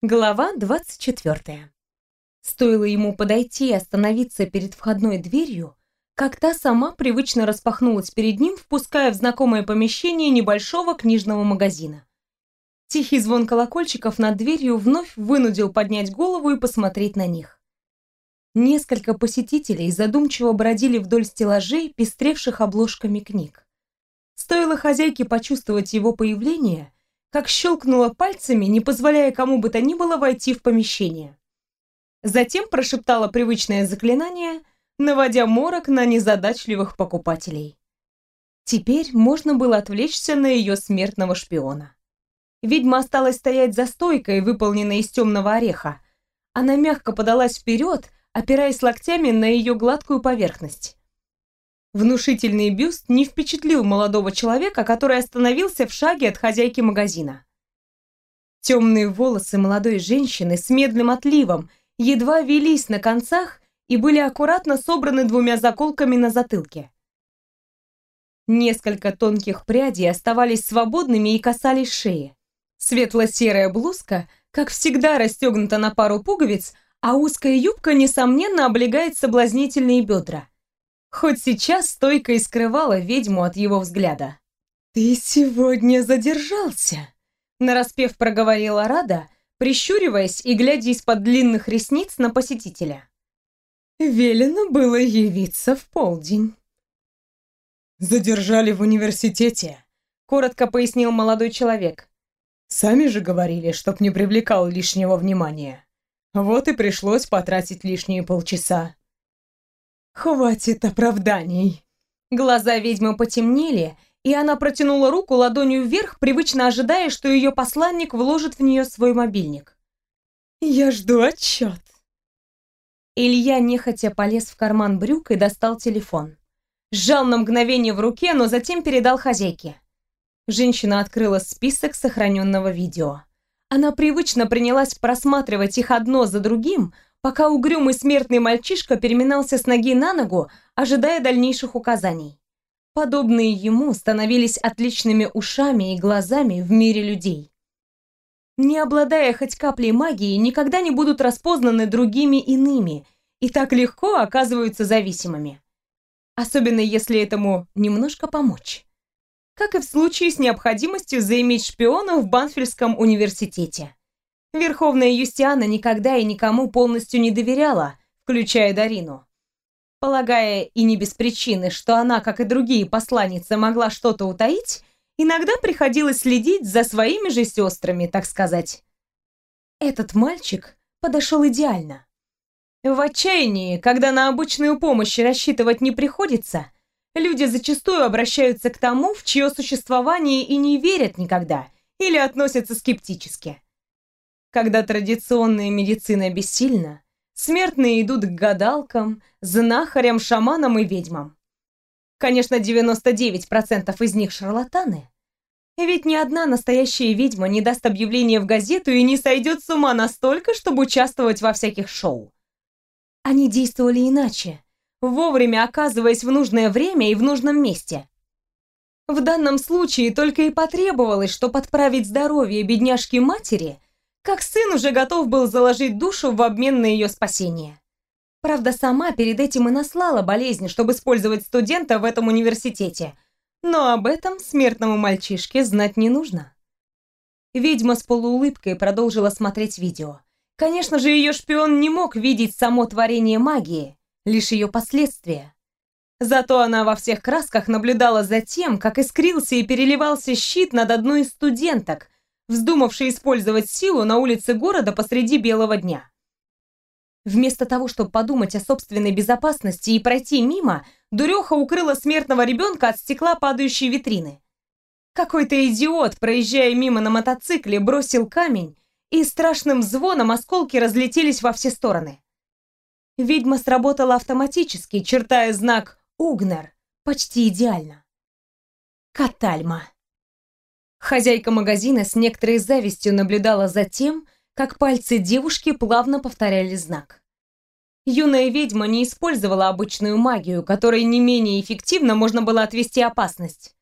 Глава 24. Стоило ему подойти и остановиться перед входной дверью, как та сама привычно распахнулась перед ним, впуская в знакомое помещение небольшого книжного магазина. Тихий звон колокольчиков над дверью вновь вынудил поднять голову и посмотреть на них. Несколько посетителей задумчиво бродили вдоль стеллажей, пестревших обложками книг. Стоило хозяйке почувствовать его появление, как щелкнула пальцами, не позволяя кому бы то ни было войти в помещение. Затем прошептала привычное заклинание, наводя морок на незадачливых покупателей. Теперь можно было отвлечься на ее смертного шпиона. Ведьма осталась стоять за стойкой, выполненной из темного ореха. Она мягко подалась вперед, опираясь локтями на ее гладкую поверхность. Внушительный бюст не впечатлил молодого человека, который остановился в шаге от хозяйки магазина. Темные волосы молодой женщины с медным отливом едва велись на концах и были аккуратно собраны двумя заколками на затылке. Несколько тонких прядей оставались свободными и касались шеи. Светло-серая блузка, как всегда, расстегнута на пару пуговиц, а узкая юбка, несомненно, облегает соблазнительные бедра. Хоть сейчас стойко и скрывала ведьму от его взгляда. «Ты сегодня задержался», — нараспев проговорила Рада, прищуриваясь и глядя из-под длинных ресниц на посетителя. Велено было явиться в полдень. «Задержали в университете», — коротко пояснил молодой человек. «Сами же говорили, чтоб не привлекал лишнего внимания. Вот и пришлось потратить лишние полчаса». «Хватит оправданий!» Глаза ведьмы потемнели, и она протянула руку ладонью вверх, привычно ожидая, что ее посланник вложит в нее свой мобильник. «Я жду отчет!» Илья нехотя полез в карман брюк и достал телефон. Сжал на мгновение в руке, но затем передал хозяйке. Женщина открыла список сохраненного видео. Она привычно принялась просматривать их одно за другим, пока угрюмый смертный мальчишка переминался с ноги на ногу, ожидая дальнейших указаний. Подобные ему становились отличными ушами и глазами в мире людей. Не обладая хоть каплей магии, никогда не будут распознаны другими иными и так легко оказываются зависимыми. Особенно если этому немножко помочь. Как и в случае с необходимостью заиметь шпиона в Банфельском университете. Верховная Юстиана никогда и никому полностью не доверяла, включая Дарину. Полагая и не без причины, что она, как и другие посланницы, могла что-то утаить, иногда приходилось следить за своими же сестрами, так сказать. Этот мальчик подошел идеально. В отчаянии, когда на обычную помощь рассчитывать не приходится, люди зачастую обращаются к тому, в чье существование и не верят никогда, или относятся скептически. Когда традиционная медицина бессильна, смертные идут к гадалкам, знахарям, шаманам и ведьмам. Конечно, 99% из них шарлатаны. Ведь ни одна настоящая ведьма не даст объявление в газету и не сойдет с ума настолько, чтобы участвовать во всяких шоу. Они действовали иначе, вовремя оказываясь в нужное время и в нужном месте. В данном случае только и потребовалось, что подправить здоровье бедняжки-матери – как сын уже готов был заложить душу в обмен на ее спасение. Правда, сама перед этим и наслала болезнь, чтобы использовать студента в этом университете. Но об этом смертному мальчишке знать не нужно. Ведьма с полуулыбкой продолжила смотреть видео. Конечно же, ее шпион не мог видеть само творение магии, лишь ее последствия. Зато она во всех красках наблюдала за тем, как искрился и переливался щит над одной из студенток, вздумавший использовать силу на улице города посреди белого дня. Вместо того, чтобы подумать о собственной безопасности и пройти мимо, дуреха укрыла смертного ребенка от стекла падающей витрины. Какой-то идиот, проезжая мимо на мотоцикле, бросил камень, и страшным звоном осколки разлетелись во все стороны. Ведьма сработала автоматически, чертая знак «Угнер» почти идеально. Катальма. Хозяйка магазина с некоторой завистью наблюдала за тем, как пальцы девушки плавно повторяли знак. Юная ведьма не использовала обычную магию, которой не менее эффективно можно было отвести опасность.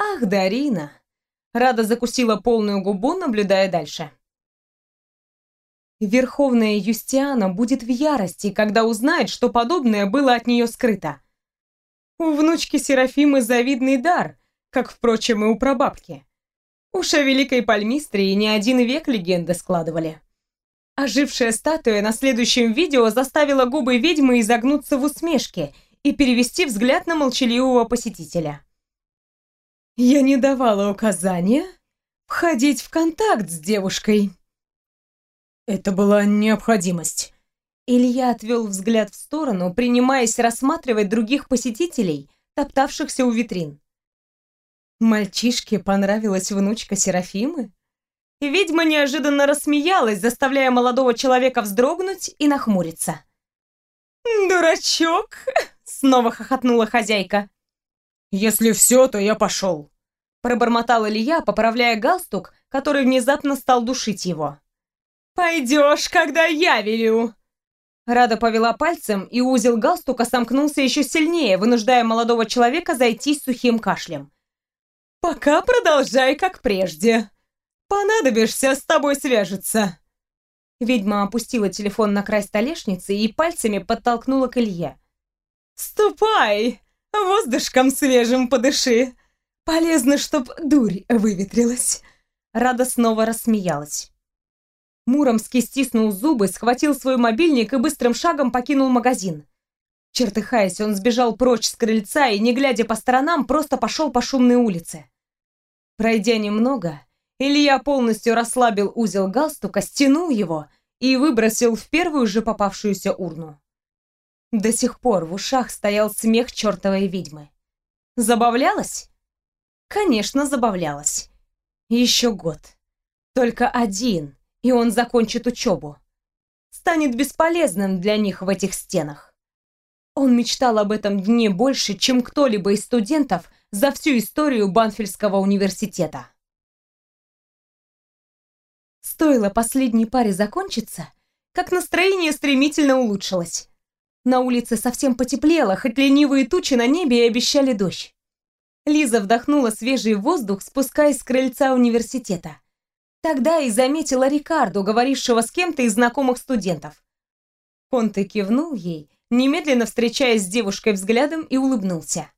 «Ах, Дарина!» Рада закусила полную губу, наблюдая дальше. Верховная Юстиана будет в ярости, когда узнает, что подобное было от нее скрыто. У внучки Серафимы завидный дар, как, впрочем, и у прабабки. Уж о великой пальмистрии не один век легенды складывали. Ожившая статуя на следующем видео заставила губы ведьмы изогнуться в усмешке и перевести взгляд на молчаливого посетителя. «Я не давала указания входить в контакт с девушкой», это была необходимость. Илья отвел взгляд в сторону, принимаясь рассматривать других посетителей, топтавшихся у витрин. Мальчишке понравилась внучка Серафимы? Ведьма неожиданно рассмеялась, заставляя молодого человека вздрогнуть и нахмуриться. «Дурачок!» — снова хохотнула хозяйка. «Если все, то я пошел», — пробормотал Илья, поправляя галстук, который внезапно стал душить его. «Пойдешь, когда я велю!» Рада повела пальцем, и узел галстука сомкнулся еще сильнее, вынуждая молодого человека зайти с сухим кашлем. «Пока продолжай, как прежде. Понадобишься, с тобой свяжется». Ведьма опустила телефон на край столешницы и пальцами подтолкнула к Илье. «Ступай! Воздушком свежим подыши! Полезно, чтоб дурь выветрилась!» Рада снова рассмеялась. Муромский стиснул зубы, схватил свой мобильник и быстрым шагом покинул магазин. Чертыхаясь, он сбежал прочь с крыльца и, не глядя по сторонам, просто пошел по шумной улице. Пройдя немного, Илья полностью расслабил узел галстука, стянул его и выбросил в первую же попавшуюся урну. До сих пор в ушах стоял смех чертовой ведьмы. Забавлялась? Конечно, забавлялась. Еще год. Только один, и он закончит учебу. Станет бесполезным для них в этих стенах. Он мечтал об этом дне больше, чем кто-либо из студентов за всю историю Банфельского университета. Стоило последней паре закончиться, как настроение стремительно улучшилось. На улице совсем потеплело, хоть ленивые тучи на небе и обещали дождь. Лиза вдохнула свежий воздух, спускаясь с крыльца университета. Тогда и заметила Рикарду, говорившего с кем-то из знакомых студентов. Конте кивнул ей, немедленно встречаясь с девушкой взглядом и улыбнулся.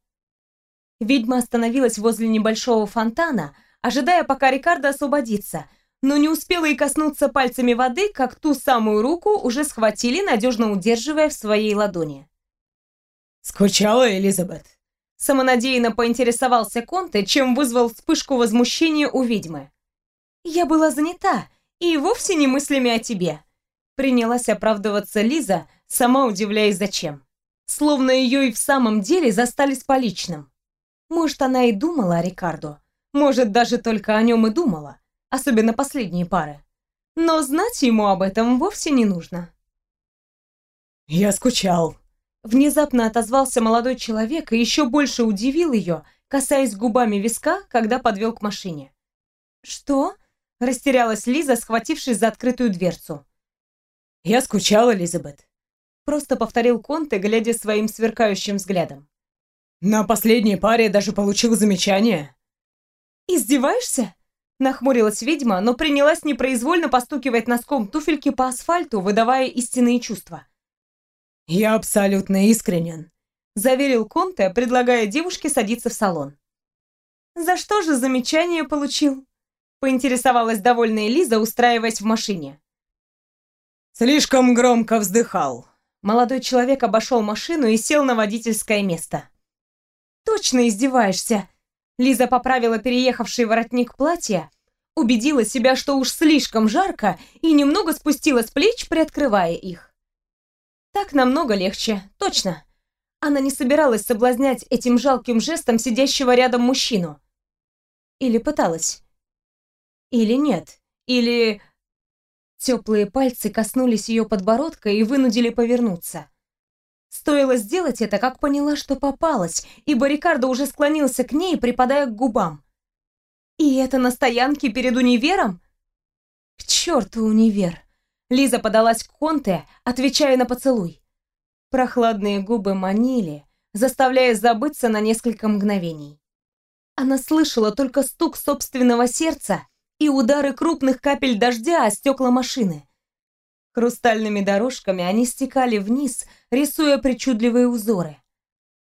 Ведьма остановилась возле небольшого фонтана, ожидая, пока Рикардо освободится, но не успела и коснуться пальцами воды, как ту самую руку уже схватили, надежно удерживая в своей ладони. «Скучала, Элизабет?» Самонадеянно поинтересовался Конте, чем вызвал вспышку возмущения у ведьмы. «Я была занята и вовсе не мыслями о тебе», принялась оправдываться Лиза, сама удивляясь зачем. Словно ее и в самом деле застали с поличным. Может, она и думала о Рикардо, может, даже только о нем и думала, особенно последние пары. Но знать ему об этом вовсе не нужно. «Я скучал», Внезапно отозвался молодой человек и еще больше удивил ее, касаясь губами виска, когда подвел к машине. «Что?» Растерялась Лиза, схватившись за открытую дверцу. «Я скучала, Элизабет», — просто повторил Конте, глядя своим сверкающим взглядом. «На последней паре даже получил замечание». «Издеваешься?» — нахмурилась ведьма, но принялась непроизвольно постукивать носком туфельки по асфальту, выдавая истинные чувства. «Я абсолютно искренен», — заверил Конте, предлагая девушке садиться в салон. «За что же замечание получил?» поинтересовалась довольная Лиза, устраиваясь в машине. «Слишком громко вздыхал». Молодой человек обошел машину и сел на водительское место. «Точно издеваешься?» Лиза поправила переехавший воротник платья, убедила себя, что уж слишком жарко, и немного спустила с плеч, приоткрывая их. Так намного легче, точно. Она не собиралась соблазнять этим жалким жестом сидящего рядом мужчину. Или пыталась. Или нет? Или... Теплые пальцы коснулись ее подбородка и вынудили повернуться. Стоило сделать это, как поняла, что попалась, ибо Рикардо уже склонился к ней, припадая к губам. И это на стоянке перед универом? К черту универ! Лиза подалась к Конте, отвечая на поцелуй. Прохладные губы манили, заставляя забыться на несколько мгновений. Она слышала только стук собственного сердца и удары крупных капель дождя о стекла машины. Хрустальными дорожками они стекали вниз, рисуя причудливые узоры.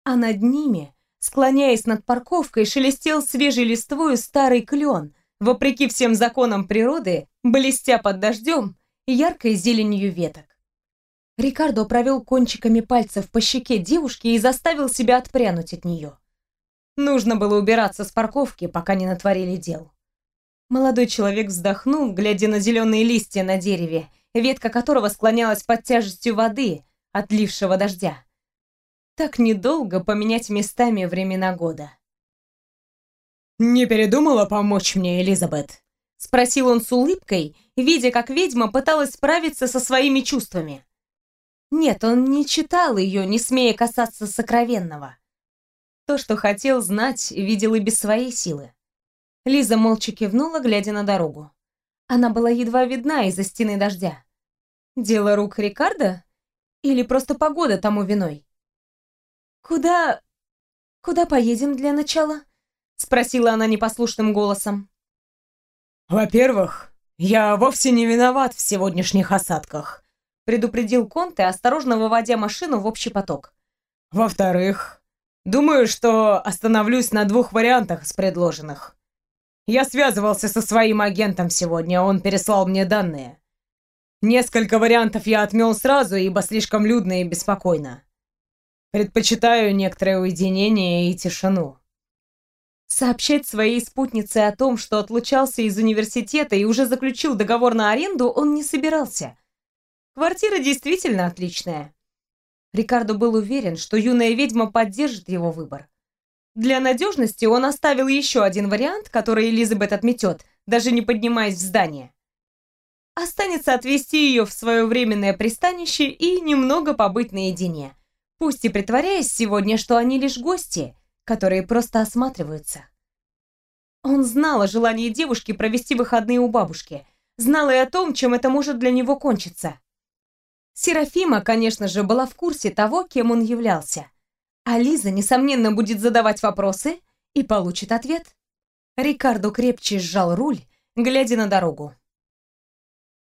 А над ними, склоняясь над парковкой, шелестел свежей листвою старый клен, вопреки всем законам природы, блестя под дождем и яркой зеленью веток. Рикардо провел кончиками пальцев по щеке девушки и заставил себя отпрянуть от нее. Нужно было убираться с парковки, пока не натворили дел. Молодой человек вздохнул, глядя на зеленые листья на дереве, ветка которого склонялась под тяжестью воды, отлившего дождя. Так недолго поменять местами времена года. «Не передумала помочь мне, Элизабет?» — спросил он с улыбкой, видя, как ведьма пыталась справиться со своими чувствами. Нет, он не читал ее, не смея касаться сокровенного. То, что хотел знать, видел и без своей силы. Лиза молча кивнула, глядя на дорогу. Она была едва видна из-за стены дождя. Дело рук Рикардо? Или просто погода тому виной? «Куда... куда поедем для начала?» Спросила она непослушным голосом. «Во-первых, я вовсе не виноват в сегодняшних осадках», предупредил Конте, осторожно выводя машину в общий поток. «Во-вторых, думаю, что остановлюсь на двух вариантах из предложенных. Я связывался со своим агентом сегодня, он переслал мне данные. Несколько вариантов я отмел сразу, ибо слишком людно и беспокойно. Предпочитаю некоторое уединение и тишину. Сообщать своей спутнице о том, что отлучался из университета и уже заключил договор на аренду, он не собирался. Квартира действительно отличная. Рикардо был уверен, что юная ведьма поддержит его выбор. Для надежности он оставил еще один вариант, который Элизабет отметет, даже не поднимаясь в здание. Останется отвезти ее в свое временное пристанище и немного побыть наедине, пусть и притворяясь сегодня, что они лишь гости, которые просто осматриваются. Он знал о желании девушки провести выходные у бабушки, знал и о том, чем это может для него кончиться. Серафима, конечно же, была в курсе того, кем он являлся. А Лиза, несомненно, будет задавать вопросы и получит ответ. Рикардо крепче сжал руль, глядя на дорогу.